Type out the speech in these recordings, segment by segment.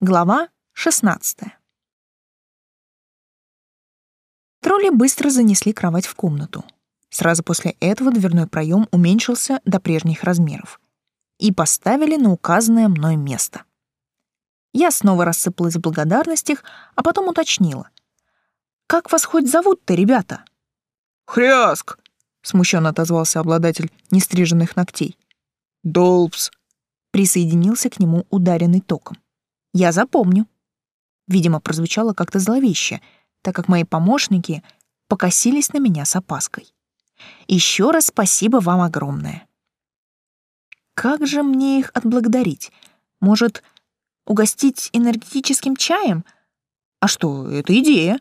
Глава 16. Тролли быстро занесли кровать в комнату. Сразу после этого дверной проем уменьшился до прежних размеров и поставили на указанное мной место. Я снова рассыпалась в благодарностях, а потом уточнила. «Как вас хоть зовут-то, ребята?» «Хряск!» — смущенно отозвался обладатель нестриженных ногтей. «Долбс!» — присоединился к нему ударенный током. Я запомню. Видимо, прозвучало как-то зловеще, так как мои помощники покосились на меня с опаской. Еще раз спасибо вам огромное. Как же мне их отблагодарить? Может, угостить энергетическим чаем? А что, это идея.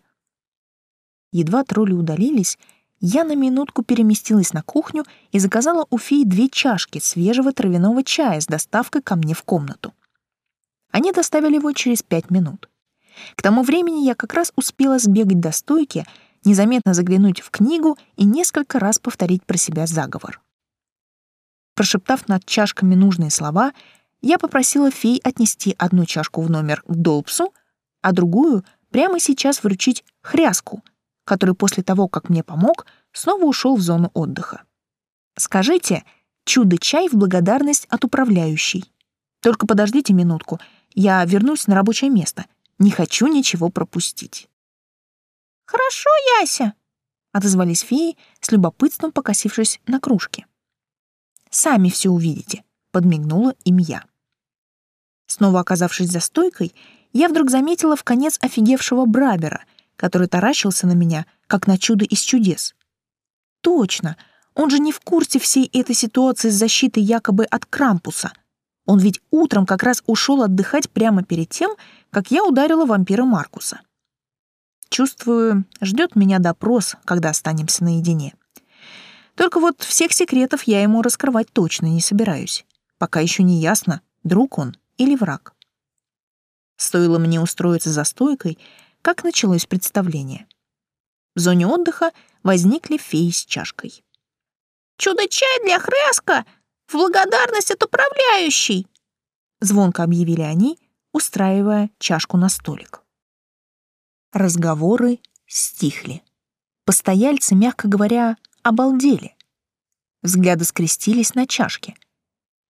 Едва тролли удалились, я на минутку переместилась на кухню и заказала у феи две чашки свежего травяного чая с доставкой ко мне в комнату. Они доставили его через пять минут. К тому времени я как раз успела сбегать до стойки, незаметно заглянуть в книгу и несколько раз повторить про себя заговор. Прошептав над чашками нужные слова, я попросила фей отнести одну чашку в номер к Долпсу, а другую прямо сейчас вручить Хряску, который после того, как мне помог, снова ушел в зону отдыха. Скажите «чудо-чай в благодарность от управляющей». Только подождите минутку — я вернусь на рабочее место. Не хочу ничего пропустить. Хорошо, Яся, отозвались феи, с любопытством покосившись на кружки. Сами все увидите, подмигнула им я. Снова оказавшись за стойкой, я вдруг заметила в конец офигевшего Брабера, который таращился на меня, как на чудо из чудес. Точно, он же не в курсе всей этой ситуации с защитой якобы от Крампуса — он ведь утром как раз ушел отдыхать прямо перед тем, как я ударила вампира Маркуса. Чувствую, ждет меня допрос, когда останемся наедине. Только вот всех секретов я ему раскрывать точно не собираюсь. Пока еще не ясно, друг он или враг. Стоило мне устроиться за стойкой, как началось представление. В зоне отдыха возникли феи с чашкой. «Чудо-чай для Хреска в благодарность от управляющей!» Звонко объявили они, устраивая чашку на столик. Разговоры стихли. Постояльцы, мягко говоря, обалдели. Взгляды скрестились на чашке.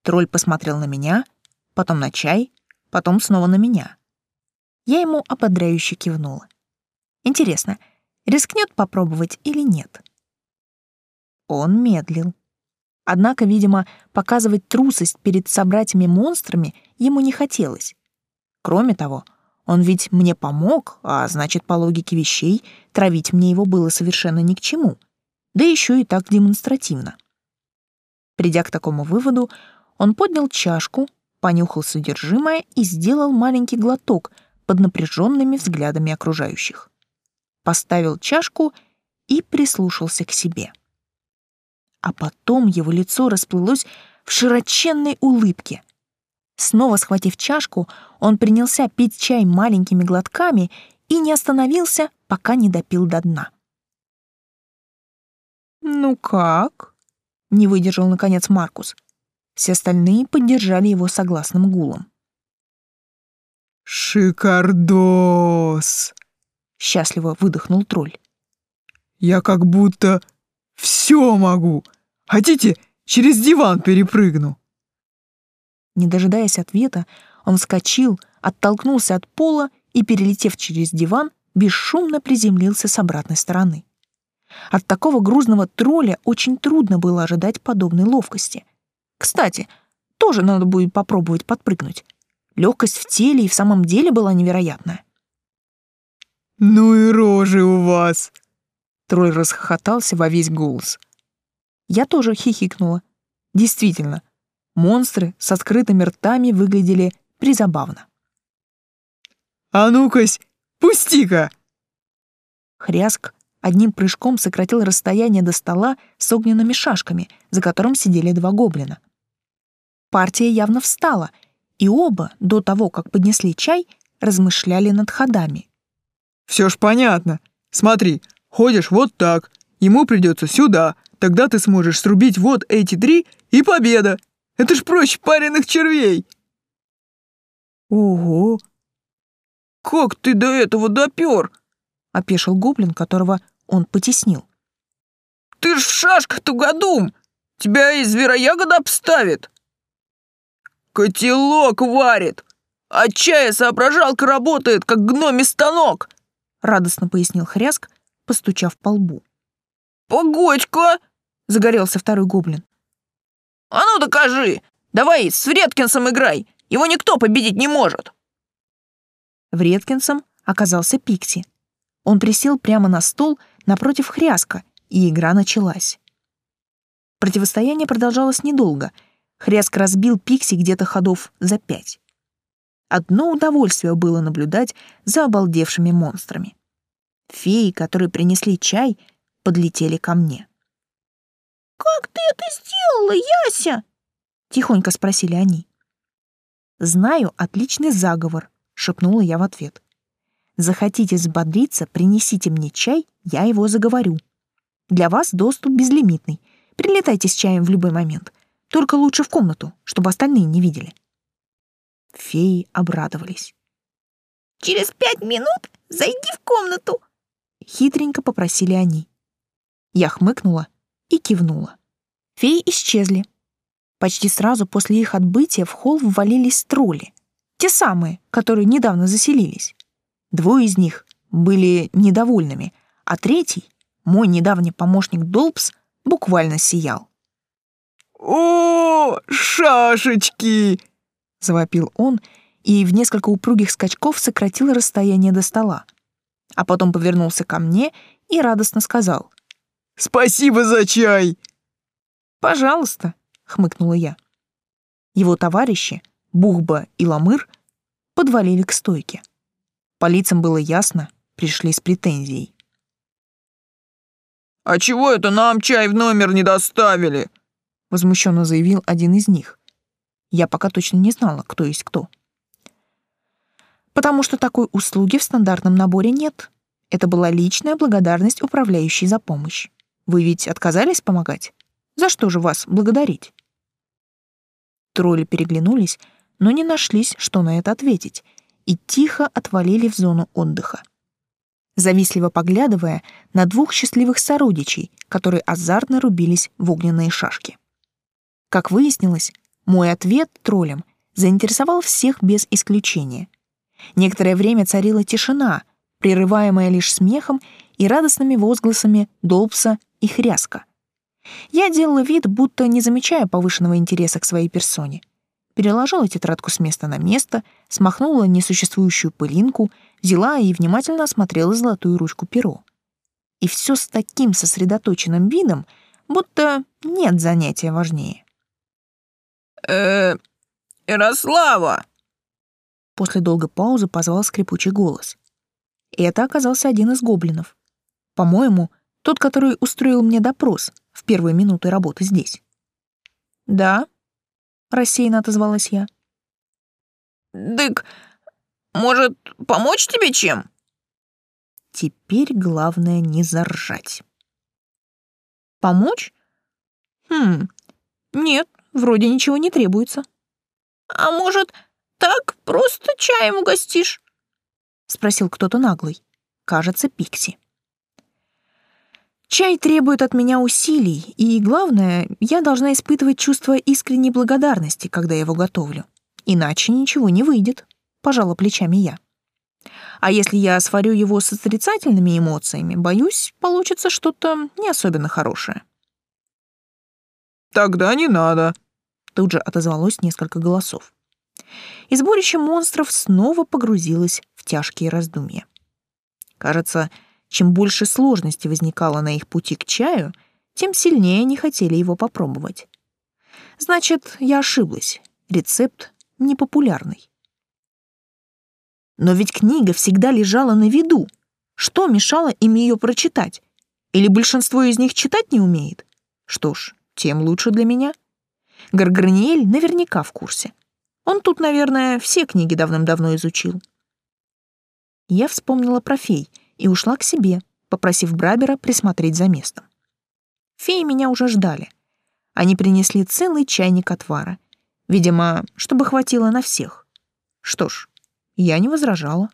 Тролль посмотрел на меня, потом на чай, потом снова на меня. Я ему ободряюще кивнула. Интересно, рискнет попробовать или нет? Он медлил. Однако, видимо, показывать трусость перед собратьями-монстрами ему не хотелось. Кроме того, он ведь мне помог, а значит, по логике вещей, травить мне его было совершенно ни к чему. Да еще и так демонстративно. Придя к такому выводу, он поднял чашку, понюхал содержимое и сделал маленький глоток под напряженными взглядами окружающих. Поставил чашку и прислушался к себе а потом его лицо расплылось в широченной улыбке. Снова схватив чашку, он принялся пить чай маленькими глотками и не остановился, пока не допил до дна. «Ну как?» — не выдержал, наконец, Маркус. Все остальные поддержали его согласным гулом. «Шикардос!» — счастливо выдохнул тролль. «Я как будто все могу! Хотите, через диван перепрыгну?» Не дожидаясь ответа, он вскочил, оттолкнулся от пола и, перелетев через диван, бесшумно приземлился с обратной стороны. От такого грузного тролля очень трудно было ожидать подобной ловкости. Кстати, тоже надо будет попробовать подпрыгнуть. Легкость в теле и в самом деле была невероятная. «Ну и рожи у вас!» Тролль расхохотался во весь голос. Я тоже хихикнула. Действительно, монстры с открытыми ртами выглядели призабавно. «А ну-кась, пусти-ка!» Хряск одним прыжком сократил расстояние до стола с огненными шашками, за которым сидели два гоблина. Партия явно встала, и оба, до того, как поднесли чай, размышляли над ходами. «Все ж понятно. Смотри, ходишь вот так, ему придется сюда, Тогда ты сможешь срубить вот эти три, и победа! Это ж проще пареных червей!» «Ого! как ты до этого допер?» — опешил гоблин, которого он потеснил. «Ты ж в шашках тугодум! Тебя и звероягода обставит!» «Котелок варит! А чая соображалка работает, как гномий станок!» — радостно пояснил Хряск, постучав по лбу. «Погодь-ка!» — загорелся второй гоблин. «А ну докажи! Давай с Фредкинсом играй! Его никто победить не может!» Вредкинсом оказался Пикси. Он присел прямо на стол напротив Хряска, и игра началась. Противостояние продолжалось недолго. Хряск разбил Пикси где-то ходов за пять. Одно удовольствие было наблюдать за обалдевшими монстрами. Феи, которые принесли чай, подлетели ко мне. «Как ты это сделала, Яся?» — тихонько спросили они. «Знаю отличный заговор», — шепнула я в ответ. «Захотите взбодриться, принесите мне чай, я его заговорю. Для вас доступ безлимитный. Прилетайте с чаем в любой момент. Только лучше в комнату, чтобы остальные не видели». Феи обрадовались. «Через пять минут зайди в комнату», — хитренько попросили они. Я хмыкнула и кивнула. Феи исчезли. Почти сразу после их отбытия в холл ввалились тролли. Те самые, которые недавно заселились. Двое из них были недовольными, а третий, мой недавний помощник Долпс, буквально сиял. «О, шашечки!» — завопил он и в несколько упругих скачков сократил расстояние до стола. А потом повернулся ко мне и радостно сказал. «Спасибо за чай!» «Пожалуйста», — хмыкнула я. Его товарищи, Бухба и Ламыр, подвалили к стойке. По лицам было ясно, пришли с претензией. «А чего это нам чай в номер не доставили?» — возмущенно заявил один из них. Я пока точно не знала, кто есть кто. Потому что такой услуги в стандартном наборе нет. Это была личная благодарность управляющей за помощь. Вы ведь отказались помогать? За что же вас благодарить? Тролли переглянулись, но не нашлись, что на это ответить, и тихо отвалили в зону отдыха. Завистливо поглядывая на двух счастливых сородичей, которые азартно рубились в огненные шашки. Как выяснилось, мой ответ троллям заинтересовал всех без исключения. Некоторое время царила тишина, прерываемая лишь смехом и радостными возгласами Долпса и Хряска. Я делала вид, будто не замечая повышенного интереса к своей персоне. Переложила тетрадку с места на место, смахнула несуществующую пылинку, взяла и внимательно осмотрела золотую ручку перо. И все с таким сосредоточенным видом, будто нет занятия важнее. э Ярослава!» После долгой паузы позвал скрипучий голос. И это оказался один из гоблинов. По-моему, тот, который устроил мне допрос в первые минуты работы здесь. «Да», — рассеянно отозвалась я. «Дык, может, помочь тебе чем?» Теперь главное не заржать. «Помочь? Хм, нет, вроде ничего не требуется». «А может, так просто чаем угостишь?» — спросил кто-то наглый. Кажется, Пикси. Чай требует от меня усилий, и, главное, я должна испытывать чувство искренней благодарности, когда его готовлю. Иначе ничего не выйдет, пожала плечами я. А если я сварю его с отрицательными эмоциями, боюсь, получится что-то не особенно хорошее. «Тогда не надо», — тут же отозвалось несколько голосов. И сборище монстров снова погрузилось в тяжкие раздумья. Кажется, чем больше сложностей возникало на их пути к чаю, тем сильнее они хотели его попробовать. Значит, я ошиблась. Рецепт непопулярный. Но ведь книга всегда лежала на виду. Что мешало им ее прочитать? Или большинство из них читать не умеет? Что ж, тем лучше для меня. Гарграниэль наверняка в курсе. Он тут, наверное, все книги давным-давно изучил. Я вспомнила про фей — и ушла к себе, попросив Брабера присмотреть за местом. Феи меня уже ждали. Они принесли целый чайник отвара. Видимо, чтобы хватило на всех. Что ж, я не возражала.